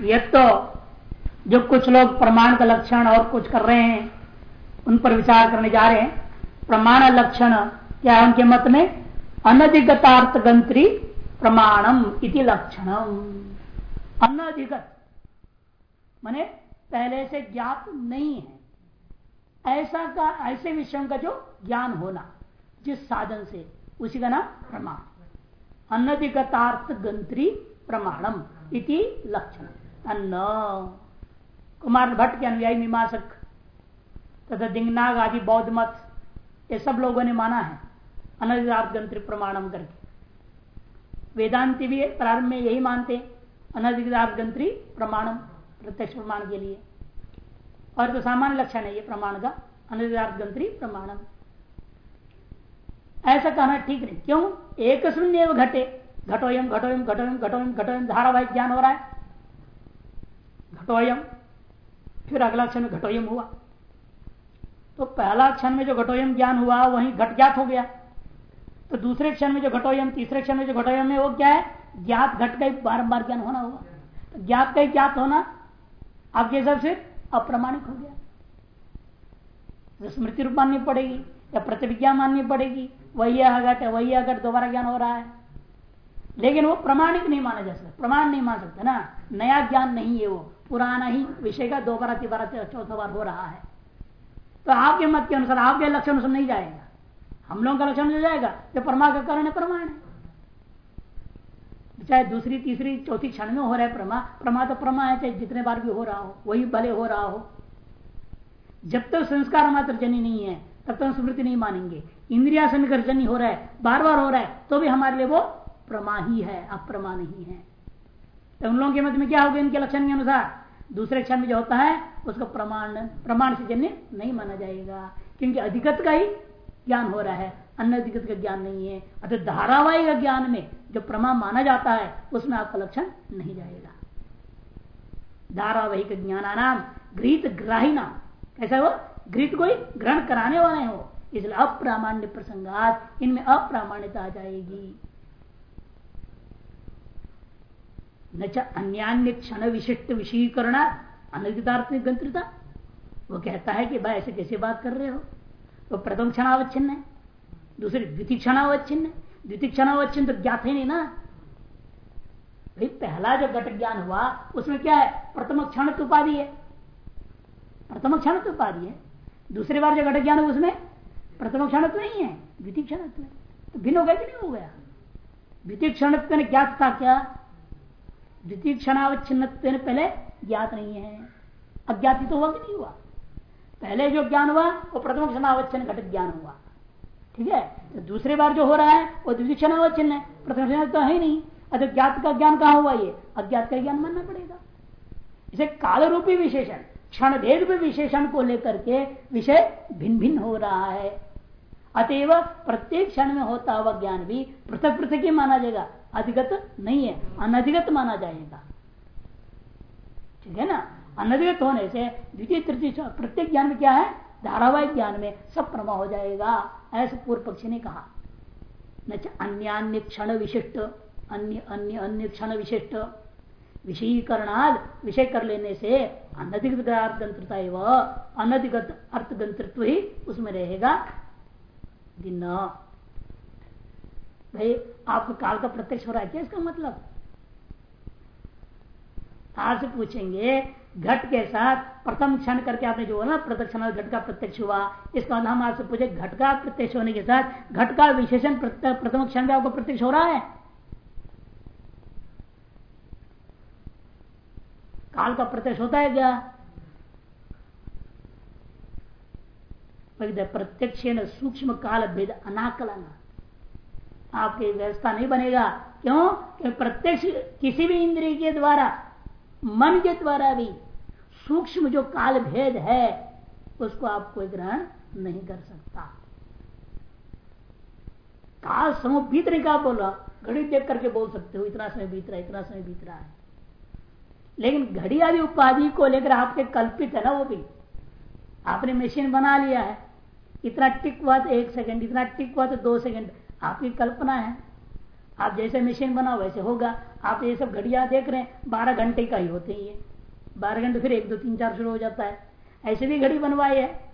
ये तो जो कुछ लोग प्रमाण का लक्षण और कुछ कर रहे हैं, उन पर विचार करने जा रहे हैं। प्रमाण लक्षण क्या है उनके मत में? अनधिगतार्थ गंत्री प्रमाणम इति लक्षणम। अनधिगत माने पहले से ज्ञात नहीं है। ऐसा का, ऐसे विषयों का जो ज्ञान होना, जिस साधन से, उसी का नाम प्रमाण। अनधिगतार्थ गंत्री प्रमाणम इति लक्षण अन्न। कुमार भट्ट के अनुयायी मीमांसक तथा दिंगनाग आदि बौद्ध मत, ये सब लोगों ने माना है। गंत्री प्रमाणम करके। वेदांति भी प्रारंभ में यही मानते गंत्री प्रमाणम, प्रत्यक्ष प्रमाण के लिए। और तो सामान्य लक्षण है ये प्रमाण का गंत्री प्रमाणम। ऐसा कहना ठीक नहीं। क्यों? एक शून्य घटे। घटोयम घटोयम घटोयम घटोयम घटोयम, धारावाहिक ज्ञान हो रहा है। घटोयम। फिर अगला क्षण में घटोयम हुआ। तो पहला क्षण में जो घटोयम ज्ञान हुआ, वही घट ज्ञात हो गया। तो दूसरे क्षण में जो घटोयम, तीसरे क्षण में जो घटोयम है, वो क्या है? ज्ञात, घट का बारम्बार ज्ञान होना हुआ तो ज्ञात का ही ज्ञात होना आपके सबसे अप्रमाणिक हो गया। तो स्मृति रूप माननी पड़ेगी, या प्रतिविज्ञा माननी पड़ेगी, वही घट है, वही घट, दोबारा ज्ञान हो रहा है। लेकिन वो प्रमाणिक नहीं माना जा सकता, प्रमाण नहीं मान सकता ना। नया ज्ञान नहीं है वो। पुराना ही विषय का दोबारा तिबारा चौथा बार हो रहा है। तो आपके मत के अनुसार, आपके लक्षण से नहीं जाएगा। हम लोगों का लक्षण हो जाएगा, जो परमा का कारण है प्रमाण है। चाहे दूसरी, तीसरी, चौथी क्षण में हो रहा है प्रमा प्रमा तो प्रमा है, चाहे जितने बार भी हो रहा हो, वही भले हो रहा हो। जब तक तो संस्कार मात्र जनी नहीं है, तब तक तो स्मृति नहीं मानेंगे। इंद्रिया समीकर जनी हो रहा है, बार बार हो रहा है तो भी हमारे लिए वो प्रमा ही है, अप्रमा नहीं है। तो उन लोगों के मत में क्या होगा? इनके लक्षण के अनुसार। दूसरे क्षण में जो होता है, उसको प्रमाण प्रमाण से जन्य नहीं माना जाएगा। क्योंकि अधिकत का ही ज्ञान हो रहा है। अन्य अधिकत का ज्ञान नहीं है। अतः धारावाहिक ज्ञान में जो प्रमाण माना जाता है, उसमें आपका लक्षण नहीं जाएगा। धारावाहिक ज्ञानानाम गृहित ग्राही नाम कैसा वो? गृहित कोई ग्रहण कराने वाले हो इसलिए अप्रामाण्य प्रसंगात इनमें अप्रामाण्यता आ जाएगी। न अन्य क्षण विशिष्ट विषयीकरण अनधितार्थ गंत्रता वो कहता है कि भाई, ऐसे कैसे बात कर रहे हो? तो प्रथम क्षणावच्छिन्न है, दूसरी द्वितीय क्षणावच्छिन्न है। द्वितीय क्षणावच्छिन्न तो ज्ञात है नहीं ना? भाई, पहला जो घट ज्ञान हुआ, उसमें क्या है? प्रथम क्षण उपाधि है। प्रथम क्षण उपाधि है। दूसरी बार जो घट ज्ञान हुआ, उसमें प्रथम क्षण नहीं है, द्वितीय क्षण तो भिन्न हो गया कि नहीं हो गया? द्वितीय क्षण ज्ञात था क्या? द्वितीय क्षणावच्छिन्न पहले ज्ञात नहीं है। अज्ञाति तो हुआ कि नहीं हुआ? पहले जो ज्ञान हुआ, वो प्रथम क्षणावच्छिन्न घटक ज्ञान हुआ। ठीक है? तो दूसरी बार जो हो रहा है, वो द्वितीय क्षणावच्छिन्न है। प्रथम क्षण तो है नहीं। अगर ज्ञात का ज्ञान कहा हुआ ये? अज्ञात का ज्ञान मानना पड़ेगा। इसे काल रूपी विशेषण क्षण भेद विशेषण को लेकर के विषय भिन्न भिन्न हो रहा है। अतएव प्रत्येक क्षण में होता हुआ ज्ञान भी पृथक पृथक ही माना जाएगा। अधिगत नहीं है, अनधिगत माना जाएगा। ठीक है ना? अनधिगत होने से द्वितीय, तृतीय प्रत्येक ज्ञान में क्या है? धारावाहिक ज्ञान में सब प्रमा हो जाएगा, ऐसे पूर्व पक्षी ने कहा। न अन्य क्षण विशिष्ट, अन्य अन्य अन्य क्षण विशिष्ट। विषयीकरणाद, विषय कर लेने से अनधिगत अर्थगंत्रता एवं अनधिगत अर्थगंतृत्व ही उसमें रहेगा। दिन भाई, आपको काल का प्रत्यक्ष हो रहा है क्या इसका मतलब? आपसे पूछेंगे, घट के साथ प्रथम क्षण करके आपने जो ना प्रत्यक्ष घट का प्रत्यक्ष हुआ। इसका मतलब हम आपसे पूछे, घट का प्रत्यक्ष होने के साथ घट का विशेषण प्रथम क्षण में आपको प्रत्यक्ष हो रहा है? काल का प्रत्यक्ष होता है क्या? प्रत्यक्ष सूक्ष्म काल भेद अनाकलन। आपकी व्यवस्था नहीं बनेगा। क्यों? कि प्रत्यक्ष किसी भी इंद्रिय के द्वारा, मन के द्वारा भी सूक्ष्म जो काल भेद है, उसको आप कोई ग्रहण नहीं कर सकता। काल समूह बीतने का बोला, घड़ी देख करके बोल सकते हो, इतना समय बीत रहा है, इतना समय बीत रहा है। लेकिन घड़ी आदि उपाधि को लेकर आपके कल्पित है ना वो भी। आपने मशीन बना लिया है। इतना टिक हुआ तो एक सेकंड इतना टिक हुआ तो दो सेकंड आपकी कल्पना है। आप जैसे मशीन बनाओ, वैसे होगा। आप ये सब घड़िया देख रहे हैं, बारह घंटे का ही होते ही है बारह घंटे फिर एक दो तीन चार शुरू हो जाता है। ऐसे भी घड़ी बनवाई है,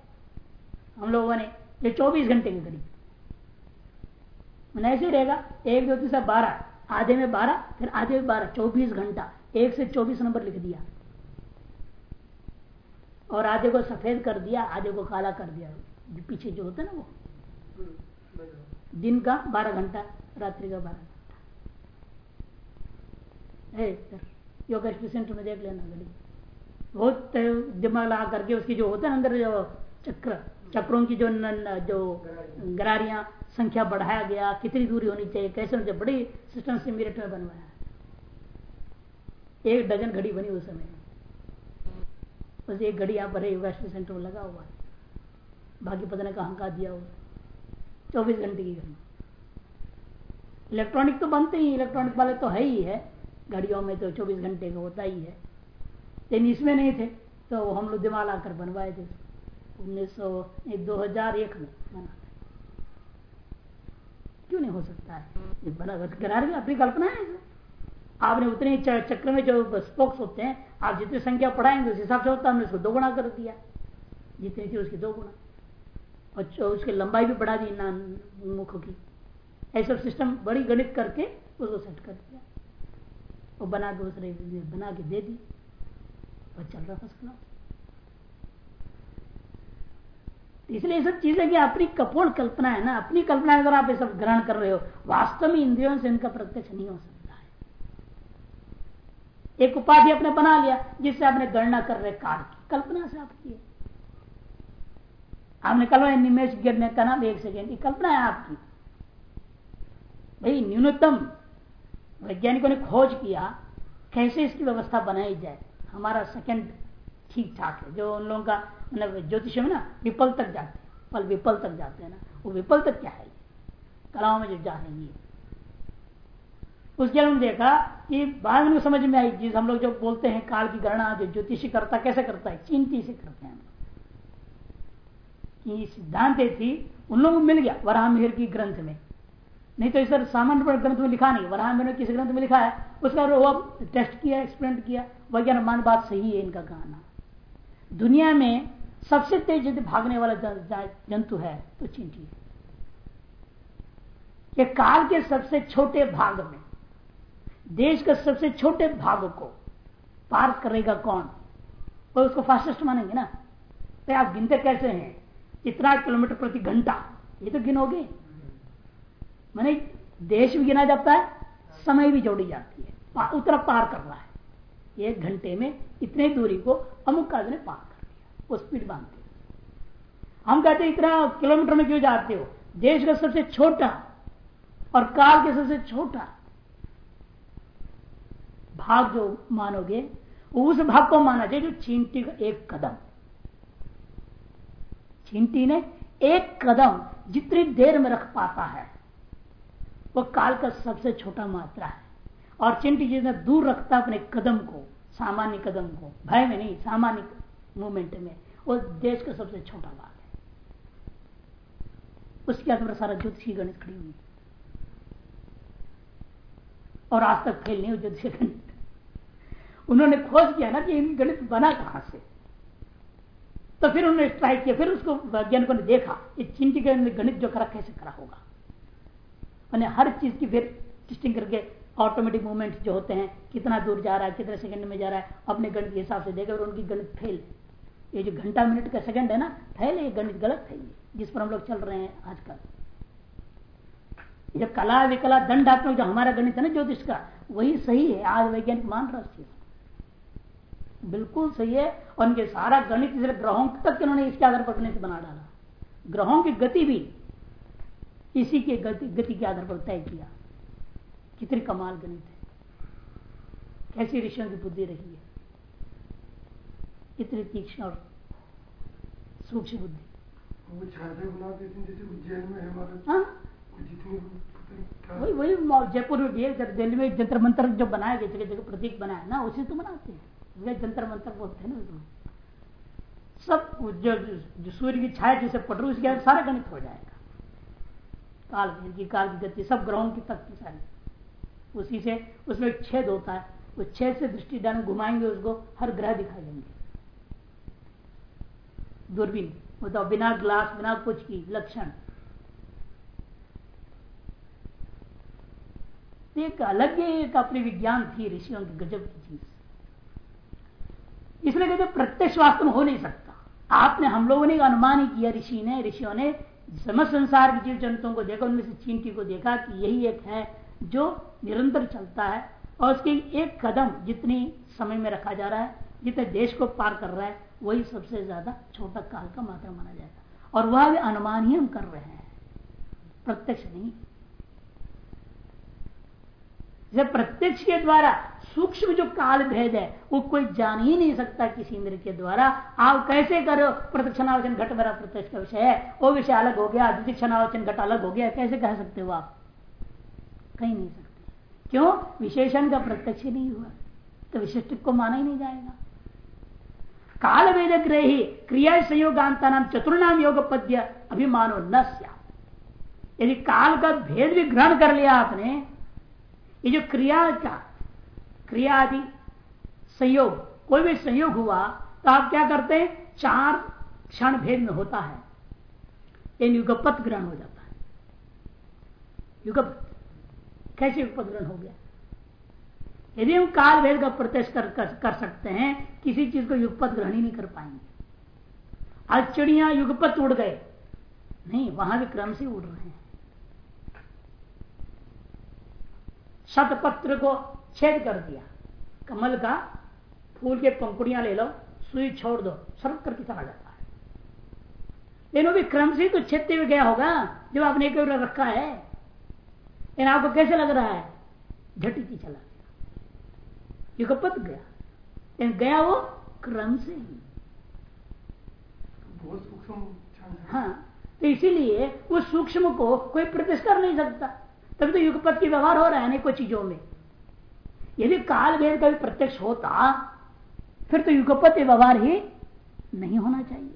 हम लोगों ने, ये चौबीस घंटे की घड़ी। ऐसे रहेगा, एक दो तीन बारह, आधे में बारह, फिर आधे में बारह, चौबीस घंटा। एक से चौबीस नंबर लिख दिया। और आधे को सफ़ेद कर दिया, आधे को काला कर दिया। पीछे जो होता है ना वो। दिन का बारह घंटा रात्रि का बारह घंटा। योगा सेंटर में देख लेना घड़ी बहुत दिमाग लगा करके उसकी जो होता है अंदर जो चक्र चक्रों की जो न, जो गरारियाँ संख्या बढ़ाया गया कितनी दूरी होनी चाहिए कैसे होनी चाहिए बड़ी सिस्टम से मिनट में बनवाया एक डजन घड़ी बनी उस समय। बस एक घड़ी यहाँ पर है योगा सेंटर में लगा हुआ है। बाकी पता नहीं कहाँ का दिया हुआ चौबीस घंटे की घड़ी। इलेक्ट्रॉनिक तो बनते ही, इलेक्ट्रॉनिक वाले तो है ही है। घड़ियों में तो चौबीस घंटे का होता ही है। लेकिन इसमें नहीं थे तो हम लोग दिमाग आकर बनवाए थे। उन्नीस सौ दो हज़ार एक में बना क्यों नहीं हो सकता है? बना करार अपनी कल्पना है। आपने उतने चक्र में जो स्पोक्स होते हैं, आप जितनी संख्या पढ़ाएँगे, उस हिसाब से होता हमने उसको दो गुणा कर दिया। जितनी थी उसकी दो गुणा और उसकी लंबाई भी बढ़ा दी ना मुख की। ऐसा सिस्टम बड़ी गणित करके उसको सेट कर दिया। वो बना के उसने बना के दे दी। और चल रहा फ़र्स्ट इसलिए सब चीज़ें कि अपनी कपोल कल्पना है ना, अपनी कल्पना अगर आप ये सब ग्रहण कर रहे हो, वास्तव में इंद्रियों से इनका प्रत्यक्ष नहीं हो सकता है। एक उपाधि आपने बना लिया, जिससे आपने गणना कर रहे काल की कल्पना से आपकी है आपने कल्पना निमेश गिरने का नाम एक सेकेंड की कल्पना है आपकी। भाई, न्यूनतम वैज्ञानिकों ने खोज किया, कैसे इसकी व्यवस्था बनाई जाए। हमारा सेकंड ठीक ठाक है। जो उन लोगों का मतलब ज्योतिष में ना, विपल तक जाते हैं। फल विपल तक जाते हैं ना। वो विपल तक क्या है? कलाओं में जो जा रही है। उसके हम देखा कि बाद में समझ में आई, जिस हम लोग जो बोलते हैं, काल की गणना, जो ज्योतिषी करता, कैसे करता है? चिंती से करते हैं सिद्धांत थी उन लोगों को मिल गया, वराह मिहिर की ग्रंथ में। नहीं तो इस सामान्य ग्रंथ में लिखा नहीं, वराह मिहिर किस ग्रंथ में लिखा है? उसका वो टेस्ट किया एक्सप्लेन किया वैज्ञानिक मान बात सही है इनका कहना। दुनिया में सबसे तेज यदि भागने वाला जंतु है तो चींटी ये काल के सबसे छोटे भाग में, देश के सबसे छोटे भाग को पार करेगा कौन? वो उसको फास्टेस्ट मानेंगे ना? तो आप गिनते कैसे हैं? इतना किलोमीटर प्रति घंटा ये तो गिनोगे। मैंने देश भी गिना जाता है समय भी जोड़ी जाती है पा, उतना पार कर रहा है एक घंटे में इतनी दूरी को अमुक काज ने पार कर दिया वो स्पीड बांधते हम कहते इतना किलोमीटर में क्यों जाते हो? देश का सबसे छोटा और काल के सबसे छोटा। भाग जो मानोगे उस भाग को माना चाहिए जो चींटी का एक कदम। चींटी ने एक कदम जितनी देर में रख पाता है, वो काल का सबसे छोटा मात्रा है। और चिंटी जितना दूर रखता अपने कदम को, सामान्य कदम को, भय में नहीं, सामान्य मूवमेंट में, वो देश का सबसे छोटा भाग है। उसके आधार सारा ज्योतिषी गणित खड़ी हुई। और आज तक फेल नहीं हो ज्योतिषी गणित। उन्होंने खोज किया ना कि इन गणित बना कहाँ से? तो फिर उन्होंने ट्राई किया, फिर उसको वैज्ञानिकों ने देखा ये चिंटी के गणित जो करा, कैसे करा होगा। मैंने हर चीज़ की फिर टेस्टिंग करके ऑटोमेटिक मूवमेंट जो होते हैं, कितना दूर जा रहा है, कितने सेकंड में जा रहा है, अपने गणित के हिसाब से देखा, और उनकी गणित फेल ये जो घंटा मिनट का सेकंड है ना फेल ये गणित गलत है ये, जिस पर हम लोग चल रहे हैं आजकल। जो कला विकला दंडात्मक जो हमारा गणित है ना, ज्योतिष का, वही सही है, आज वैज्ञानिक मान रहा चीज़ बिल्कुल सही है और उनके सारा गणित ग्रहों तक उन्होंने इसके आधार पर गणित बना डाला। ग्रहों की गति भी इसी के गति गति के आधार पर तय किया। कितनी कमाल गणित है। कैसी ऋषियों की बुद्धि रही है। इतनी तीक्ष्ण और सूक्ष्म बुद्धि। हाँ? वही वही जयपुर में भी है दिल्ली में जंतर मंत्र जो बनाया गया जगह जगह प्रतीक बनाया ना उसी तो बनाते हैं। जंतर मंत्र बोलते हैं ना सब जो, जो सूर्य की छाया जिसे पट रही उसके सारा गणित हो जाएगा। काल की काल की गति सब ग्रहों की तक की सारी। उसी से उसमें एक छेद होता है। उस छेद से दृष्टि डाल घुमाएँगे उसको हर ग्रह दिखाई देंगे। दूरबीन बताओ बिना ग्लास बिना कुछ की लक्षण। एक अलग एक अपनी विज्ञान थी ऋषियों की गजब की चीज़। इसलिए कहते प्रत्यक्ष वास्तव में हो नहीं सकता। आपने हम लोगों ने अनुमान ही किया, ऋषि ने, ऋषियों ने, समस्त संसार के जीव जंतुओं को देखा, उनमें से चींटी को देखा कि यही एक है जो निरंतर चलता है और उसके एक कदम जितनी समय में रखा जा रहा है, जितने देश को पार कर रहा है, वही सबसे ज़्यादा छोटा काल का मात्रा माना जाएगा और वह भी अनुमान ही हम कर रहे हैं। प्रत्यक्ष नहीं। प्रत्यक्ष के द्वारा सूक्ष्म जो काल भेद है, वो कोई जान ही नहीं सकता किसी इंद्र के द्वारा। आप कैसे करो? प्रत्यक्षणावचन घट मेरा प्रत्यक्ष का विषय है। वो विषय अलग हो गया क्षणावचन घट अलग हो गया, कैसे कह सकते हो आप? कहीं नहीं सकते। क्यों? विशेषण का प्रत्यक्ष नहीं हुआ तो विशिष्ट को माना ही नहीं जाएगा। काल वेद ग्रही क्रिया संयोगांता नाम चतुर्नाम योग पद्य अभिमानो न यदि काल का भेद भी ग्रहण कर लिया आपने, ये जो क्रिया का क्रिया आदि संयोग कोई भी संयोग हुआ तो आप क्या करते हैं? चार क्षण भेद में होता है। युगपत ग्रहण हो जाता है। युगपत कैसे युगपत ग्रहण हो गया? यदि हम काल भेद का प्रत्यक्ष कर, कर, कर सकते हैं किसी चीज़ को युगपत ग्रहण ही नहीं कर पाएँगे। आज चिड़िया युगपत उड़ गए। नहीं वहाँ भी क्रम से उड़ रहे हैं। शतपत्र को छेद कर दिया। कमल का फूल के पंखुड़ियाँ ले लो सुई छोड़ दो सर्व करके चला जाता है। लेकिन भी क्रम से तो छेदते हुए गया होगा जब आपने एक रखा है। लेकिन आपको कैसे लग रहा है? झटी चला गया। युगपत गया। लेकिन गया वो क्रम से ही। हाँ। तो इसीलिए उस सूक्ष्म को कोई प्रतिष्ठा नहीं सकता। तभी तो युगपत की व्यवहार हो रहा है अनेकों चीज़ों में। यदि काल भेद का भी प्रत्यक्ष होता, फिर तो युगपत व्यवहार ही नहीं होना चाहिए।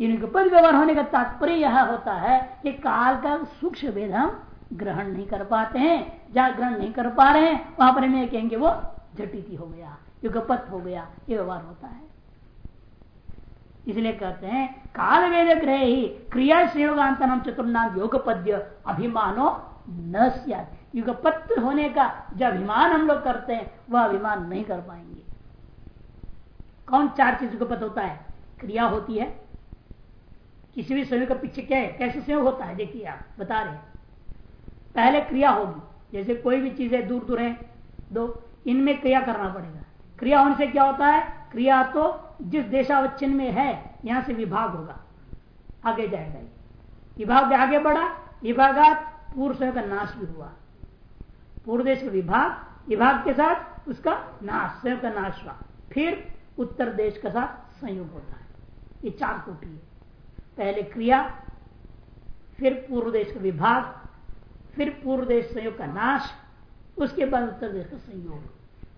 युगपत व्यवहार होने का तात्पर्य यह होता है कि काल का सूक्ष्म भेद हम ग्रहण नहीं कर पाते हैं जहाँ ग्रहण नहीं कर पा रहे हैं, वहाँ पर हमें कहेंगे वो झटिति हो गया, युगपत हो गया, ये व्यवहार होता है। इसलिए कहते हैं, काल वेद ग्रह ही क्रिया संयोगांतरम चतुर्नाम योग पद्य अभिमानो न होने का जो अभिमान हम लोग करते हैं, वह अभिमान नहीं कर पाएँगे। कौन चार चीज़ युगपत होता है? क्रिया होती है। किसी भी संयोग का पीछे क्या है? कैसे संयोग होता है? देखिए आप, बता रहे पहले क्रिया होगी। जैसे कोई भी चीज़ है दूर दूर है दो इनमें क्रिया करना पड़ेगा। क्रिया होने से क्या होता है? क्रिया तो जिस देशावच्छिन में है, यहाँ से विभाग होगा। आगे जाएगा विभाग आगे बढ़ा, विभागात पूर्व स्वयं का नाश भी हुआ। पूर्व देश का विभाग विभाग के साथ उसका नाश, स्वयं का नाश हुआ। फिर उत्तर देश के साथ संयोग होता है। ये चार कोटि है। पहले क्रिया, फिर पूर्व देश का विभाग, फिर पूर्व देश संयोग का नाश, उसके बाद उत्तर देश का संयोग।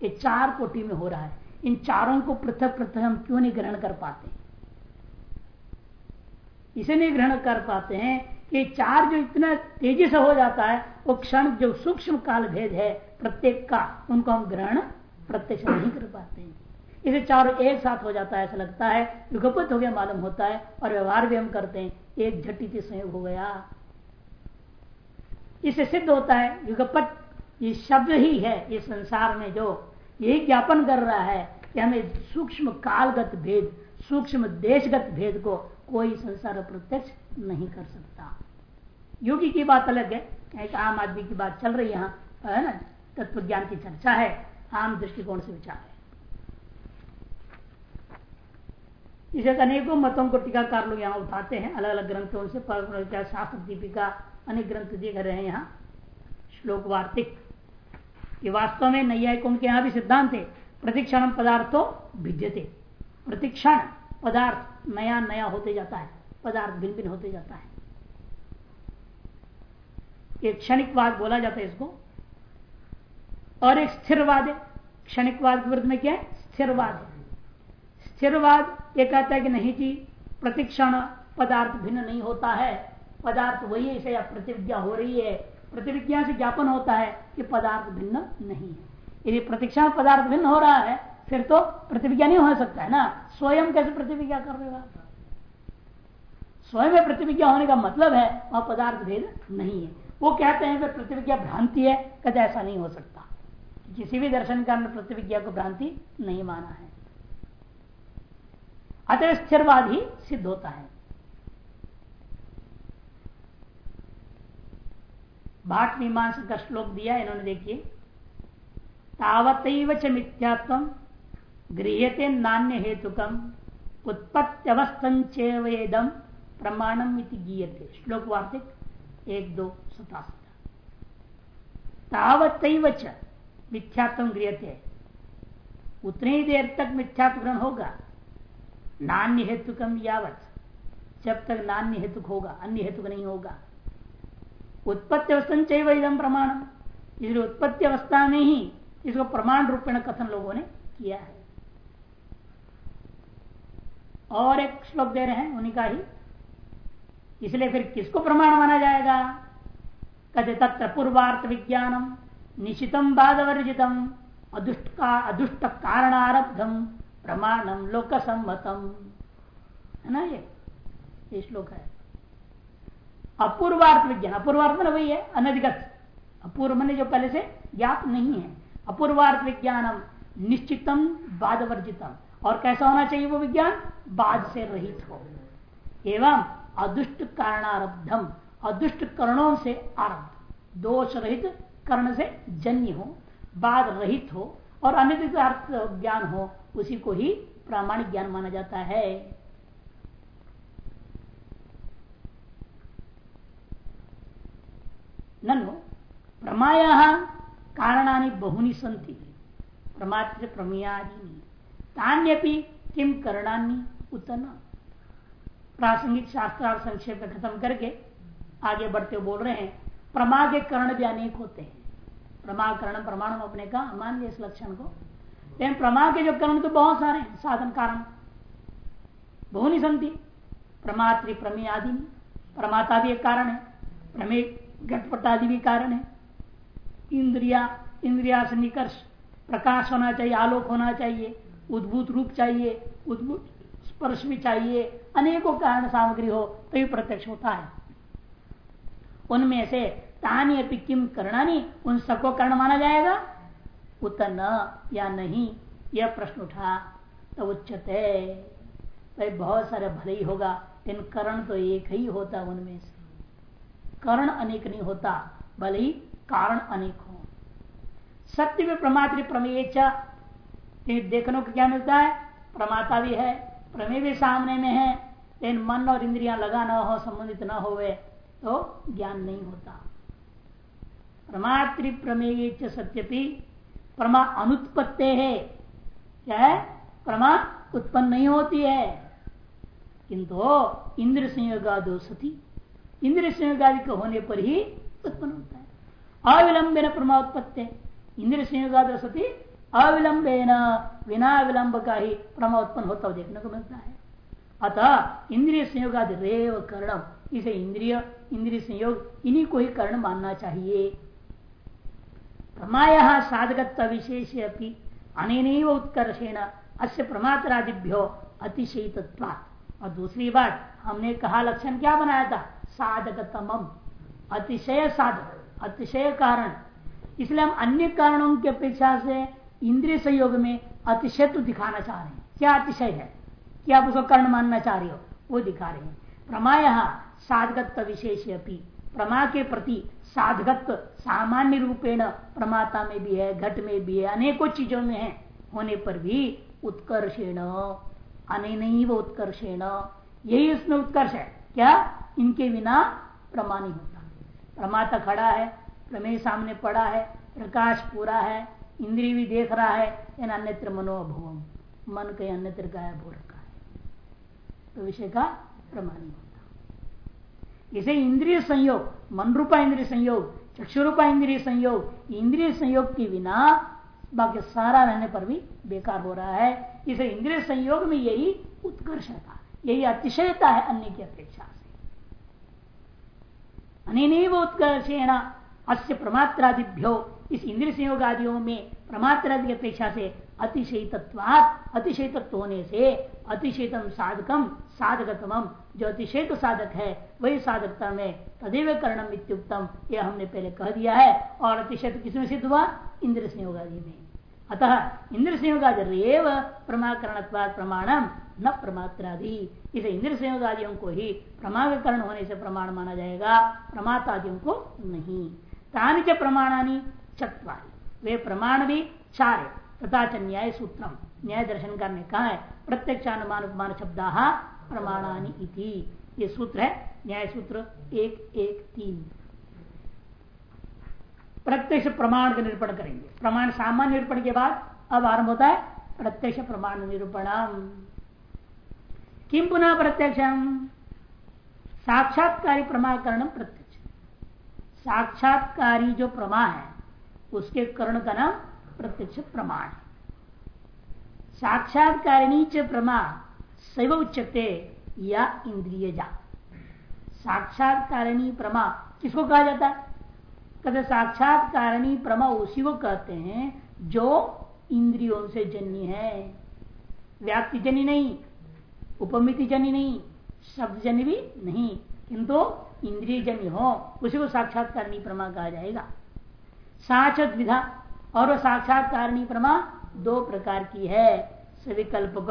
ये चार कोटि में हो रहा है। इन चारों को पृथक पृथक हम क्यों नहीं ग्रहण कर पाते? इसे नहीं ग्रहण कर पाते हैं कि चार जो इतना तेज़ी से हो जाता है, वो क्षण जो सूक्ष्म काल भेद है, प्रत्येक का, उनको हम ग्रहण प्रत्यक्ष नहीं कर पाते हैं। इसे चारों एक साथ हो जाता है, ऐसा लगता है, युगपत हो गया, मालूम होता है, और व्यवहार भी हम करते हैं, एक झट्टी से संयोग हो गया। इसे सिद्ध होता है, युगपत ये शब्द ही है, ये संसार में जो, यही ज्ञापन कर रहा है कि हमें सूक्ष्म कालगत भेद, सूक्ष्म देशगत भेद को कोई संसार प्रत्यक्ष नहीं कर सकता। योगी की बात अलग है। एक आम आदमी की बात चल रही है है ना? तत्व ज्ञान की चर्चा है, आम दृष्टिकोण से विचार है। इसे अनेकों मतों को टीकाकार लोग यहाँ उठाते हैं अलग अलग ग्रंथों से शास्त्र दीपिका, अनेक ग्रंथ दिख रहे हैं यहाँ, श्लोक वार्तिक। ये वास्तव में नैयायिक उनके यहाँ भी सिद्धांत है, प्रतिक्षण पदार्थों भिद्यते। प्रतिक्षण पदार्थ नया नया होते जाता है, पदार्थ भिन्न भिन्न होते जाता है। एक क्षणिकवाद बोला जाता है इसको। और एक स्थिरवाद है। क्षणिकवाद के विरुद्ध में क्या है? स्थिरवाद स्थिरवाद ये कहता है कि नहीं जी, प्रतिक्षण पदार्थ भिन्न नहीं होता है। पदार्थ वही है प्रतिज्ञा हो रही है। प्रतिविज्ञा से ज्ञापन होता है कि पदार्थ भिन्न नहीं है। यदि प्रतिक्षण पदार्थ भिन्न हो रहा है फिर तो प्रतिविज्ञा नहीं हो सकता है ना? स्वयं कैसे प्रतिविज्ञा कर रहे हो स्वयं प्रतिविज्ञा होने का मतलब है, वह पदार्थ भेद नहीं है। वो कहते हैं कि प्रतिविज्ञा भ्रांति है, कहते ऐसा नहीं हो सकता। किसी भी दर्शन का प्रतिविज्ञा को भ्रांति नहीं माना है। अतः स्थिरवाद ही सिद्ध होता है। भाट मीमांस का श्लोक दिया, इन्होंने देखिए। तावत च मिथ्यात्व गृहते नान्य हेतुकम उत्पत्त्यवस्थेदम प्रमाणम गीयते। श्लोक वार्तिक एक, दो सतासी तावत च मिथ्यात्व गृहते उतनी देर तक मिथ्यात्व ग्रहण होगा। नान्य हेतुकम यावत। जब तक नान्य हेतुक होगा अन्य हेतुक नहीं होगा। उत्पत्ति अवस्था इदम प्रमाण इसलिए उत्पत्ति अवस्था में ही इसको प्रमाण रूपेण कथन लोगों ने किया है। और एक श्लोक दे रहे हैं, उन्हीं का ही। इसलिए फिर किसको प्रमाण माना जाएगा? कहते तत्र पूर्वार्थ विज्ञानम निश्चितम बाधवर्जितम अदुष्ट का अदुष्ट कारणारब्धम, प्रमाणम लोक सम्मतम है ना ये? श्लोक है। अपूर्वार्थ विज्ञान, अपूर्वार्थ में वही है, अनधिगत। अपूर्व मैंने जो पहले से ज्ञात नहीं है। अपूर्वार्थ विज्ञानम, निश्चितम बाद वर्जितम और कैसा होना चाहिए वो विज्ञान? बाद से रहित हो। एवं अदुष्ट कारणारब्धम, अदुष्ट करणों से आरब्ध। दोष रहित कर्ण से जन्य हो, बाद रहित हो और अर्थ ज्ञान हो, उसी को ही प्रामाणिक ज्ञान माना जाता है। ननु प्रमाय कारणानि बहुनी संति। प्रमात्र प्रमेयादि तान्यपि किम करणानी उतन प्रासंगिक शास्त्रार्थ संक्षेप में खत्म करके आगे बढ़ते बोल रहे हैं प्रमा के कर्ण भी अनेक होते हैं। प्रमा कर्ण प्रमाण अपने का मान लिया इस लक्षण को। लेकिन प्रमा के जो कर्ण तो बहुत सारे हैं, साधन कारण। बहुनी संति प्रमात्र प्रमेय आदि प्रमाता भी एक कारण है, प्रमेय घटपट आदि भी कारण है। इंद्रिया इंद्रिया से निकर्ष, प्रकाश होना चाहिए, आलोक होना चाहिए उद्भूत रूप चाहिए, उद्भूत स्पर्श भी चाहिए, अनेकों कारण सामग्री हो तो प्रत्यक्ष होता है। उनमें से तानी अपनी किम करणानी, उन सबको कर्ण माना जाएगा? उतर या नहीं, यह प्रश्न उठा तो उच्चते, भाई बहुत सारे भले ही होगा इन करण तो एक ही होता उनमें से। करण अनेक नहीं होता, भले ही कारण अनेक हो। सत्य में प्रमात्र प्रमेय देखने को क्या मिलता है? प्रमाता भी है प्रमेय भी सामने में है, लेकिन मन और इंद्रियाँ लगा ना हो, संबंधित न हो तो ज्ञान नहीं होता। प्रमातृ प्रमेय सत्यपि प्रमा अनुत्पत्ति है। क्या है? प्रमा उत्पन्न नहीं होती है। किंतु इंद्र संयोगादो सती। इंद्र संयोगादि के होने पर ही उत्पन्न होता है। अविलंबे न प्रमा उत्पत्ति। इंद्र संयोगाद सती अविलंबे न बिना विलंब का ही प्रमा उत्पन्न होता हुआ देखने को मिलता है। अतः इंद्रिय संयोगादि रेव करणम, इसे इंद्रिय इंद्रिय संयोग, इन्हीं को ही कर्ण मानना चाहिए। प्रमाय साधकत्व विशेष अन उत्कर्षेण अस्य प्रमात्रादिभ्यो अतिशयित्व और दूसरी बात, हमने कहा लक्षण क्या बनाया था? साधकतम अतिशय साधक, अतिशय कारण। इसलिए हम अन्य कारणों की अपेक्षा से इंद्रिय संयोग में अतिशय तो दिखाना चाह रहे हैं। क्या अतिशय है? क्या आप उसको कर्ण मानना चाह रहे हो? वो दिखा रहे हैं। प्रमाय साधकत्व विशेष अपनी प्रमा के प्रति साधकत्व सामान्य रूपेण प्रमाता में भी है, घट में भी है, अनेकों चीज़ों में है। होने पर भी उत्कर्षेण, अने नहीं वो उत्कर्षेण। यही उसमें उत्कर्ष है। क्या? इनके बिना प्रमा नहीं होता। प्रमाता खड़ा है, प्रमेय सामने पड़ा है, प्रकाश पूरा है इंद्रिय भी देख रहा है अन्यत्र मनोभवम मन कहीं अन्यत्र गायब हो रखा है। तो विषय का प्रमाण होता इसे इंद्रिय संयोग, मन रूपा इंद्रिय संयोग, चक्षु रूपा इंद्रिय संयोग इंद्रिय संयोग के बिना बाकी सारा रहने पर भी बेकार हो रहा है। इसे इंद्रिय संयोग में यही उत्कर्षता, यही अतिशयता है अन्य की अपेक्षा से। अनिव उत्कर्षेण, अस्य प्रमात्रादिभ्यो इस इंद्र संयोग आदियों में प्रमात्रादि की अपेक्षा से अतिशयित्वात अतिशय तत्व होने से अतिशयतम साधकम साधकतम जो अतिशय साधक है, वही साधकता में तदेव कर्णम इत्युक्तम, यह हमने पहले कह दिया है। और अतिशय किसमें सिद्ध हुआ? इंद्र संयोग आदि में। अतः इंद्र संयोगादि प्रमाकरण प्रमाणम, न प्रमात्रादि। इसे इंद्र संयोग आदियों को ही प्रमाकरण होने से प्रमाण माना जाएगा प्रमातादियों को नहीं। प्रमाणानी चतवारी। वे प्रमाण भी चार। तथा च न्याय सूत्रम। न्याय दर्शन करने कहा है, प्रत्यक्षानुमान उपमान शब्द प्रमाणानी ये सूत्र है, न्याय सूत्र एक एक, तीन। प्रत्यक्ष प्रमाण का निरूपण करेंगे। प्रमाण सामान्य निरूपण के बाद अब आरंभ होता है प्रत्यक्ष प्रमाण निरूपणम। किम पुनः प्रत्यक्ष साक्षात्कारी प्रमाकरण प्रत्यक्ष। साक्षात्कारी जो प्रमा है उसके कर्ण का नाम प्रत्यक्ष प्रमाण साक्षात्कारिणी च प्रमा सैव उच्चते या इंद्रिय जा साक्षात्कारिणी प्रमा किसको कहा जाता है? कहते साक्षात्कारिणी प्रमा उसी को कहते हैं जो इंद्रियों से जन्य है। व्याप्ति जन्य नहीं, उपमिति जन्य नहीं, शब्द जन्य भी नहीं, किंतु इंद्रिय जन्य हो, उसी को साक्षात्कारिणी प्रमा कहा जाएगा। साक्षत विधा और वह साक्षात्कारिणी प्रमा दो प्रकार की है। सविकल्पक,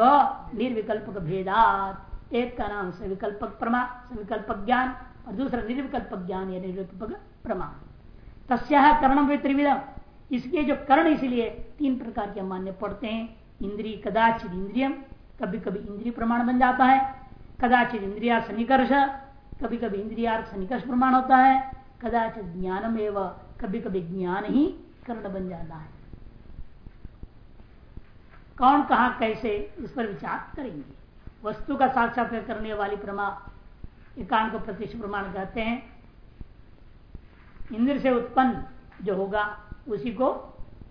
निर्विकल्पक भेदात। एक का नाम सविकल्पक प्रमा, सविकल्पक ज्ञान, और दूसरा निर्विकल्पक ज्ञान या निर्विकल्पक प्रमा। तस्या कर्ण त्रिविधम। इसके जो कर्ण इसलिए तीन प्रकार के मान्य पड़ते हैं। इंद्रिय, कदाचित इंद्रियम कभी कभी इंद्रिय प्रमाण बन जाता है। कदाचित इंद्रिया सन्निकर्ष कभी कभी इंद्रिया सन्निकर्ष प्रमाण होता है। कदाचित ज्ञानम एवं कभी कभी ज्ञान ही कर्ण बन जाता है। कौन कहा कैसे इस पर विचार करेंगे? वस्तु का साक्षात्कार करने वाली प्रमा एकांत को प्रत्यक्ष प्रमाण कहते हैं। इंद्र से उत्पन्न जो होगा, उसी को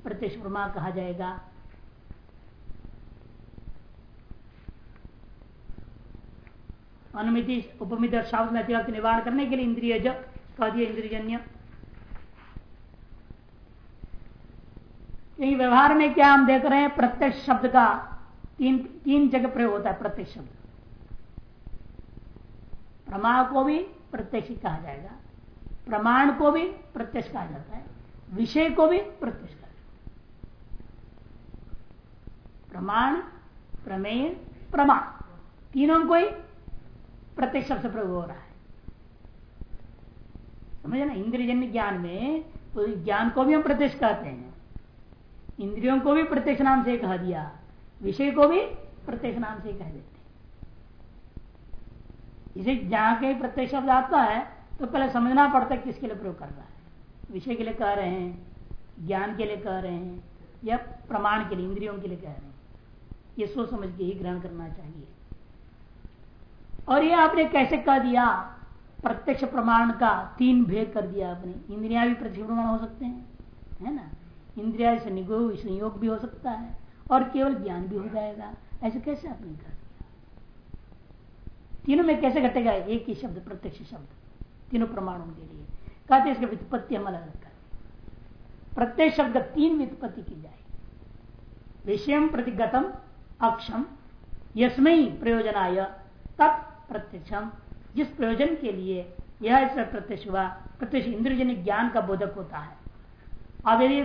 प्रत्यक्ष प्रमाण कहा जाएगा। अनुमिति, उपमित शाब्द में निवारण करने के लिए इंद्रिय जो कह दिया इंद्रियजन्य व्यवहार में क्या हम देख रहे हैं? प्रत्यक्ष शब्द का तीन तीन जगह प्रयोग होता है, प्रत्यक्ष शब्द। प्रमा को भी प्रत्यक्ष कहा जाएगा। प्रमाण को भी प्रत्यक्ष कहा जाता है। विषय को भी प्रत्यक्ष कहा जाता है। प्रमाण, प्रमेय, प्रमाण। तीनों को ही प्रत्यक्ष शब्द से प्रयोग हो रहा है। समझे ना? इंद्रजन्य ज्ञान में तो ज्ञान को भी हम प्रत्यक्ष कहते हैं। इंद्रियों को भी प्रत्यक्ष नाम से कह दिया, विषय को भी प्रत्यक्ष नाम से कह देते इसे जहाँ के प्रत्यक्ष शब्द आता है तो पहले समझना पड़ता है किसके लिए प्रयोग कर रहा है। विषय के लिए कह रहे हैं, ज्ञान के लिए कह रहे हैं, या प्रमाण के लिए, इंद्रियों के लिए कह रहे हैं। ये सोच समझ के ही ग्रहण करना चाहिए। और ये आपने कैसे कह दिया? प्रत्यक्ष प्रमाण का तीन भेद कर दिया आपने। इंद्रिया भी प्रत्यक्ष प्रमाण हो सकते हैं, है ना? इंद्रिया से संयोग भी हो सकता है, और केवल ज्ञान भी हो जाएगा। ऐसे कैसे आपने कर दिया? तीनों में कैसे घटेगा? एक ही शब्द, प्रत्यक्ष शब्द। तीनों प्रमाणों के लिए। कहते इसके व्युत्पत्ति हम अलग करें प्रत्येक शब्द तीन व्युत्पत्ति की जाए विषय प्रतिगतम अक्षम यस्मय प्रयोजनाय तत् प्रत्यक्षम। जिस प्रयोजन के लिए यह प्रत्यक्ष हुआ, प्रत्यक्ष इंद्रजन ज्ञान का बोधक होता है। अब यदि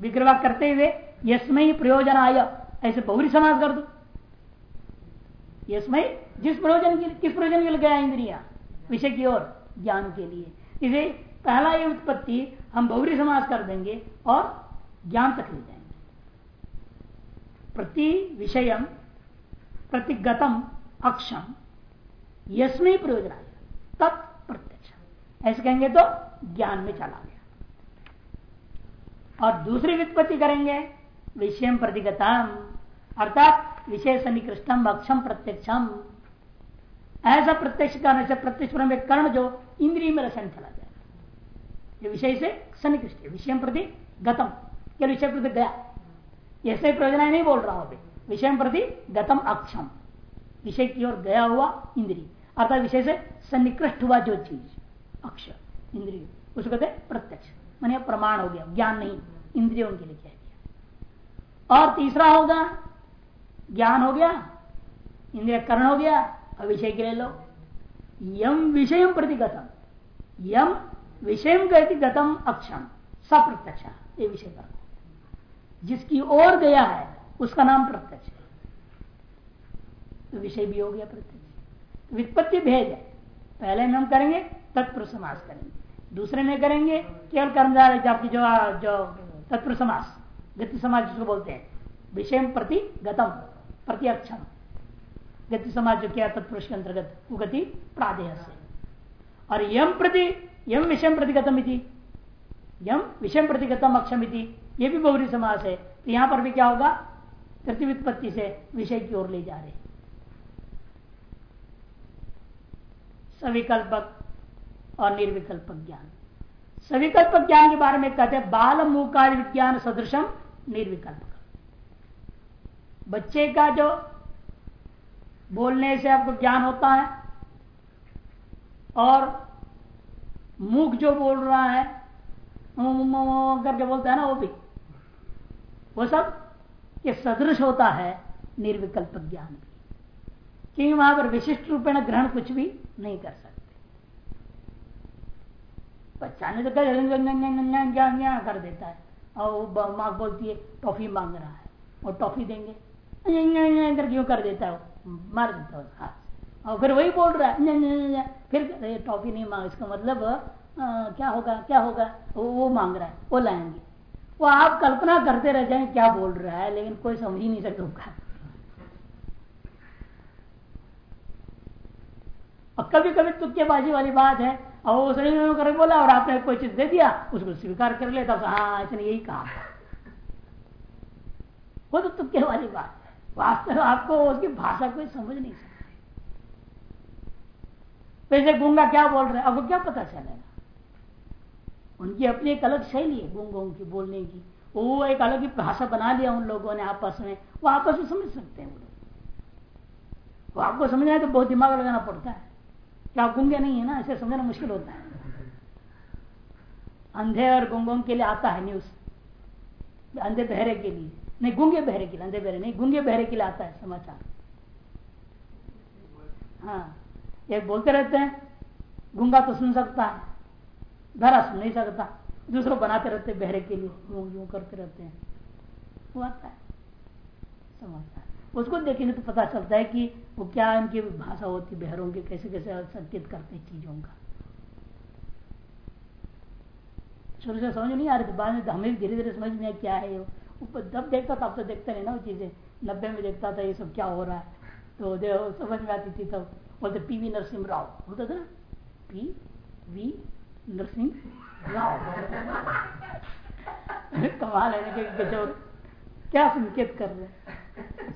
विग्रह करते हुए यशमय प्रयोजन आय ऐसे बहुरी समाज कर दो। यशमय जिस प्रयोजन के किस प्रयोजन के लिए गया इंद्रिया? विषय की ओर, ज्ञान के लिए। इसे पहला ये उत्पत्ति हम बहुरी समाज कर देंगे और ज्ञान तक ले जाएँगे। प्रति विषय प्रतिगतम अक्षम यशमय प्रयोजन तब प्रत्यक्ष ऐसे कहेंगे तो ज्ञान में चला और दूसरी वित्पत्ति करेंगे, विषय प्रतिगतम अर्थात विषय सन्निकृष्टम अक्षम प्रत्यक्षम ऐसा प्रत्यक्ष करने से प्रत्यक्ष में कर्ण जो इंद्रिय में रसन चला जाएगा विषय से सन्निकृष्ट विषय प्रति गतम। या विषय प्रति गया। ऐसे प्रयोजन नहीं बोल रहा हूँ विषय प्रति गतम अक्षम। विषय की ओर गया हुआ इंद्रिय। अर्थात विषय से सन्निकृष्ट हुआ जो चीज़, अक्ष, इंद्रिय, उसको कहते प्रत्यक्ष। मैंने प्रमाण हो गया, ज्ञान नहीं, इंद्रियों के लिए कह दिया। और तीसरा होगा, ज्ञान हो गया इंद्रिय करण हो गया और विषय के लिए लो। यम विषय प्रतिगतम, यम विषय प्रतिगतम अक्षम, सप्रत्यक्ष, ये विषय का। जिसकी ओर गया है, उसका नाम प्रत्यक्ष है। तो विषय भी हो गया प्रत्यक्ष। वित्पत्ति भेद है। पहले हम करेंगे तत्पुर समास करेंगे। दूसरे में करेंगे, केवल कर्मदार आपकी जो जो तत्पुर समास, गति समाज जिसको बोलते हैं। विषय प्रति गतम, प्रति अक्षम। गति समाज जो क्या तत्पुरुष के अंतर्गत गति प्रादेह से और यम प्रति यम विषय प्रतिगतम यम विषय प्रतिगतम अक्षम ये भी बहुरी समास है। तो यहाँ पर भी क्या होगा? तृतीय से विषय की ओर ले जा रहे सविकल्पक और निर्विकल्पक ज्ञान। सविकल्प ज्ञान के बारे में कहते हैं बाल मूकाल विज्ञान सदृशम निर्विकल्प। बच्चे का जो बोलने से आपको ज्ञान होता है और मुख जो बोल रहा है करके बोलता है ना वो भी, वो सब ये सदृश होता है निर्विकल्प ज्ञान। भी क्योंकि वहाँ पर विशिष्ट रूपेण ग्रहण कुछ भी नहीं कर सकते। बच्चा ने तो कर कर देता है। और माँ बोलती है टॉफी मांग रहा है। और टॉफी देंगे। क्यों कर देता है? मार देता है हाथ और फिर वही बोल रहा है फिर टॉफी नहीं मांग इसका मतलब क्या होगा क्या होगा? वो, मांग रहा है वो लाएँगे। वो आप कल्पना करते रह जाए क्या बोल रहा है लेकिन कोई समझ ही नहीं सकता होगा कभी कभी तुक्केबाजी वाली बात है और उसने करके बोला और आपने कोई चीज़ दे दिया, उसको स्वीकार कर लेता तो हाँ इसने यही कहा। वो तो तुक्के वाली बात है। वास्तव आपको उसकी भाषा कोई समझ नहीं सकता। वैसे तो गूँगा क्या बोल रहे आपको क्या पता चलेगा? उनकी अपनी एक अलग शैली है, गूंगों की, बोलने की। वो एक अलग ही भाषा बना लिया उन लोगों ने आपस में। वो आपस में समझ सकते हैं वो लोग। वो आपको समझना है तो बहुत दिमाग लगाना पड़ता है। आप गूँगे नहीं है ना, ऐसे समझना मुश्किल होता है। अंधे और गुंगों के लिए आता है न्यूज़ अंधे बहरे के लिए। नहीं, गुंगे बहरे के लिए, अंधे बहरे नहीं, गुंगे बहरे के लिए आता है समाचार। हाँ एक बोलते रहते हैं, गुंगा तो सुन सकता है भरा सुन नहीं सकता, दूसरों बनाते रहते बहरे के लिए, यूँ यूँ करते रहते हैं। वो आता है है उसको देखने तो पता चलता है कि वो क्या इनकी भाषा होती, बहरों की कैसे कैसे संकेत करते हैं चीज़ों का। शुरू से समझ नहीं आ रही थी बाद में हमें धीरे धीरे समझ में क्या है ऊपर जब देखता था अब तो देखते नहीं ना वो चीज़ें। नब्बे में देखता था ये सब क्या हो रहा है। तो देखो समझ में आती थी तब। बोलते, पी वी नरसिंह राव। बोलते थे, पी वी नरसिंह राव। कमाल है ना कि क्या संकेत कर रहे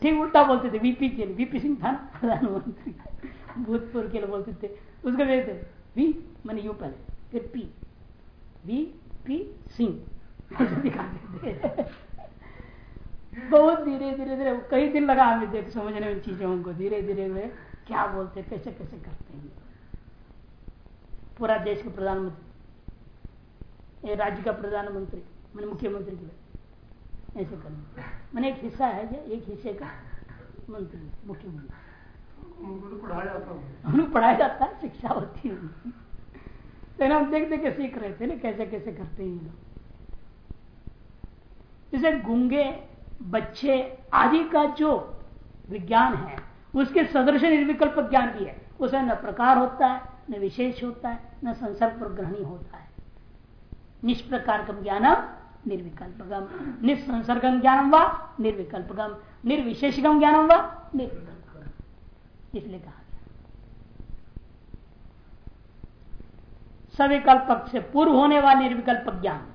ठीक उल्टा बोलते थे वीपी के लिए वीपी सिंह था प्रधानमंत्री भूतपूर्व के लिए बोलते थे उसको देखते वी मैंने यू पहले फिर पी वी पी सिंह दिखाते थे बहुत धीरे धीरे धीरे कई दिन लगा हमें देख समझने में चीज़ों को धीरे धीरे वे क्या बोलते कैसे कैसे करते हैं पूरा देश के प्रधानमंत्री राज्य का प्रधानमंत्री मैंने मुख्यमंत्री के लिए ऐसे करना मैंने एक हिस्सा है जो एक हिस्से का मंत्री मुख्यमंत्री पढ़ाया जाता है शिक्षा होती है लेकिन हम देख देख के सीख रहे थे ना कैसे कैसे करते हैं लोग। जैसे गुंगे बच्चे आदि का जो विज्ञान है उसके सदृश निर्विकल्प ज्ञान भी है। उसे न प्रकार होता है न विशेष होता है न संसर्ग पर ग्रहणी होता है। निष्प्रकार ज्ञानम निर्विकल्पगम। निसंसर्गम ज्ञानम व निर्विकल्पगम। निर्विशेषगम ज्ञानम व निर्विकल्प इसलिए कहा गया। सविकल्पक से पूर्व होने वाला निर्विकल्प ज्ञान।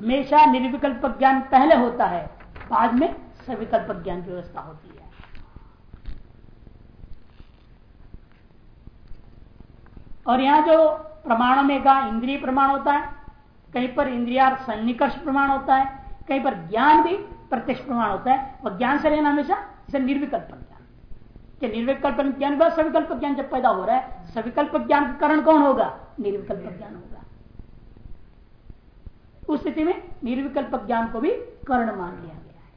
हमेशा निर्विकल्प ज्ञान पहले होता है, बाद में सविकल्प ज्ञान की व्यवस्था होती है। और यहाँ जो प्रमाणों में का इंद्रिय प्रमाण होता है कहीं पर इंद्रिया सन्निकर्ष प्रमाण होता है, कहीं पर ज्ञान भी प्रत्यक्ष प्रमाण होता है, और ज्ञान से लेना हमेशा इसे निर्विकल्प ज्ञान। निर्विकल्प ज्ञान के सविकल्प ज्ञान जब पैदा हो रहा है सविकल्प ज्ञान का कारण कौन होगा? निर्विकल्प ज्ञान होगा। उस स्थिति में निर्विकल्प ज्ञान को भी कर्ण मान लिया गया है।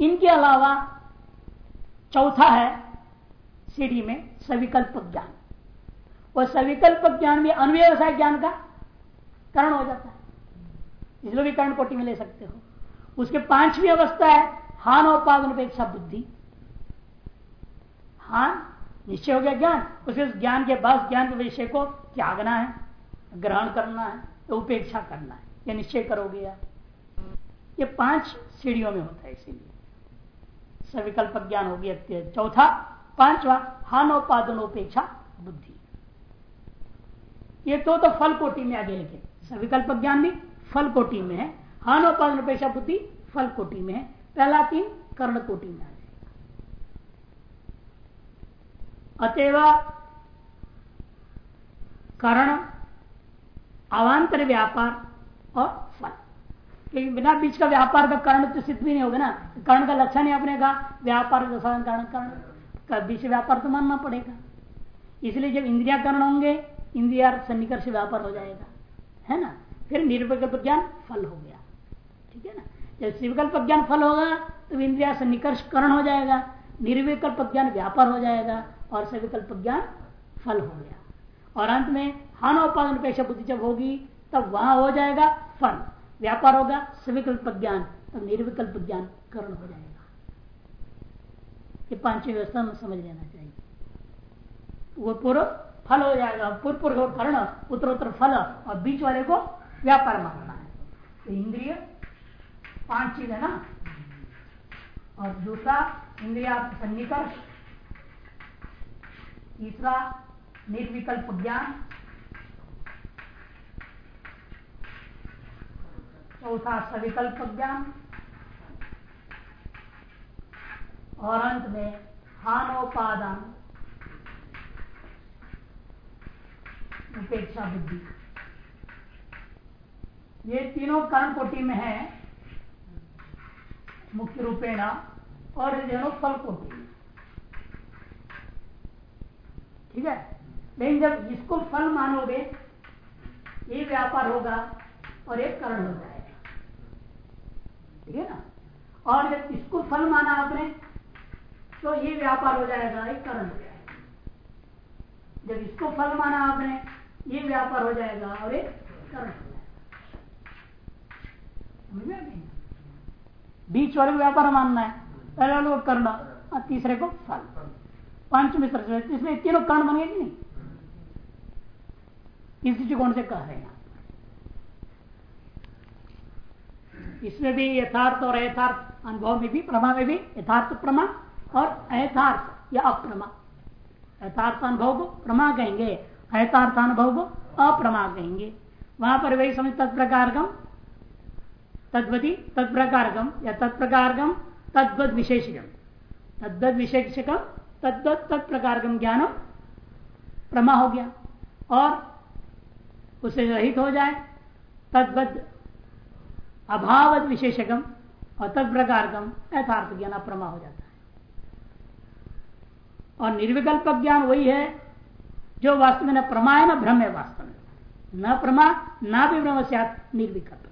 इनके अलावा चौथा है सीढ़ी में सविकल्प ज्ञान। वह सविकल्प ज्ञान में अनुव्यवसाय ज्ञान का कारण हो जाता है। इसलिए भी कर्ण कोटि में ले सकते हो। उसके पांचवी अवस्था है, हान उत्पादन अपेक्षा बुद्धि। हान निश्चय हो गया ज्ञान। उसे उस ज्ञान के बाद, ज्ञान के विषय को त्यागना है, ग्रहण करना है तो उपेक्षा करना है। यह निश्चय करोगे या ये पाँच सीढ़ियों में होता है इसीलिए। सविकल्प ज्ञान हो गया, चौथा, पांचवा हानोपादनोपेक्षा बुद्धि। ये तो तो फल कोटि में आगे लेकिन सविकल्प ज्ञान भी फल कोटि में है। हानोपादनोपेक्षा बुद्धि फल कोटि में है। पहला तीन, कर्ण कोटि में आ जाएगा कर्ण, अवान्तर व्यापार और फल। क्योंकि बिना बीच का व्यापार का कारण तो सिद्ध भी नहीं होगा ना। कर्ण का लक्षण ही अपने कहा, व्यापार का कारण, कर्ण। का बीच व्यापार तो मानना पड़ेगा। इसलिए जब इंद्रिया कर्ण होंगे इंद्रिया सन्निकर्ष व्यापार हो जाएगा। है ना? फिर निर्विकल्प ज्ञान फल हो गया। ठीक है ना? जब शिवकल्प ज्ञान फल होगा तो इंद्रिया सन्निकर्ष करण हो जाएगा, निर्विकल्प ज्ञान व्यापार हो जाएगा और सविकल्प ज्ञान फल हो गया। और अंत में हानोपादन पेशा बुद्धि जब होगी, तब वहाँ हो जाएगा फल। व्यापार होगा, सविकल्प ज्ञान, तब निर्विकल्प ज्ञान करण हो जाएगा। ये पांचवी व्यवस्था में समझ लेना चाहिए। वो पूर्व फल हो जाएगा पूर्व पूर्व कर्ण, उत्तरोत्तर फल, और बीच वाले को व्यापार मानना है। तो इंद्रिय, पाँच चीज़ है ना? और दूसरा, इंद्रिया सन्निकर्ष। तीसरा, निर्विकल्प ज्ञान। चौथा, सविकल्प ज्ञान। और अंत में, हानोपादान। उपेक्षा बुद्धि। ये तीनों कर्ण कोटि में है, मुख्य रूपेण, और दोनों फल कोटि में ठीक है? लेकिन जब इसको फल मानोगे, ये व्यापार होगा और एक कर्ण हो जाएगा। ठीक है ना? और जब इसको फल माना आपने तो ये व्यापार हो जाएगा, एक कर्ण हो जाएगा। जब इसको फल माना आपने ये व्यापार हो जाएगा और एक बीच वाले को व्यापार मानना है। पहले वाले को कर्ण और तीसरे को फल। पंचमी तरह इसमें तीनों कर्ण बन गए कि नहीं? इस दृष्टिकोण से कह रहे हैं। इसमें भी यथार्थ और यथार्थ अनुभव में भी, प्रमा में भी यथार्थ प्रमा और अयथार्थ या अप्रमा। यथार्थ अनुभव को प्रमा कहेंगे। अयथार्थ अनुभव को अप्रमा कहेंगे वहाँ पर वही समझ तत्प्रकारकम तद्वती तत्प्रकारकम या तत्प्रकारकम तद्वत विशेषकम। तद्वत विशेषकम तद्वत तत्प्रकारकम ज्ञान प्रमा हो गया। और उसे रहित हो जाए तद्वत अभावत विशेषकम और तत्प्रकारकम यथार्थ ज्ञान प्रमा हो जाता है। और निर्विकल्प ज्ञान वही है जो वास्तव में न प्रमा है, न भ्रम है वास्तव में। न प्रमा, ना भी भ्रम से निर्विकल्प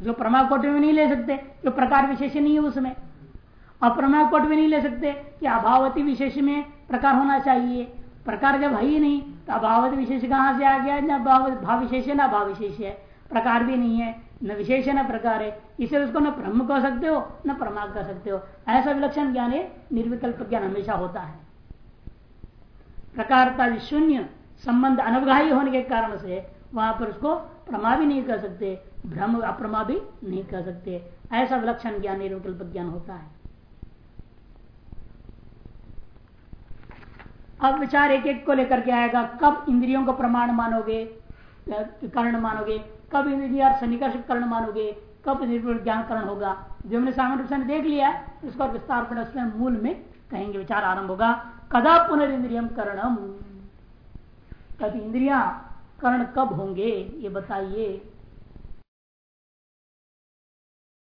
जो प्रमा कोट में नहीं ले सकते, जो प्रकार विशेष नहीं है उसमें। अप्रमा कोट में नहीं ले सकते कि अभावती विशेष में प्रकार होना चाहिए। प्रकार जब है ही नहीं तो अभावत विशेष कहाँ से आ गया? न भाव विशेष है, न अभाव विशेष है। प्रकार भी नहीं है, न विशेष है, न प्रकार है। इसे उसको न ब्रह्म कह सकते हो, न प्रमा कह सकते हो। ऐसा विलक्षण ज्ञान है निर्विकल्प ज्ञान हमेशा होता है। प्रकारता शून्य संबंध अनवगाही होने के कारण से वहाँ पर उसको प्रमा भी नहीं कर सकते, भ्रम अप्रमा भी नहीं कर सकते। ऐसा विलक्षण ज्ञान निर्विकल्प ज्ञान होता है। अब विचार एक एक को लेकर के आएगा, कब इंद्रियों को प्रमाण मानोगे, कर्ण मानोगे, कब इंद्रिया सन्निकर्ष कर्ण मानोगे, कब निर्भर ज्ञान करण होगा, जो हमने सामान्य रूप से देख लिया इसको विस्तार मूल में कहेंगे, विचार आरंभ होगा। कदा पुनर्द्रियम करणम कभी इंद्रिया करण कब होंगे? ये बताइए।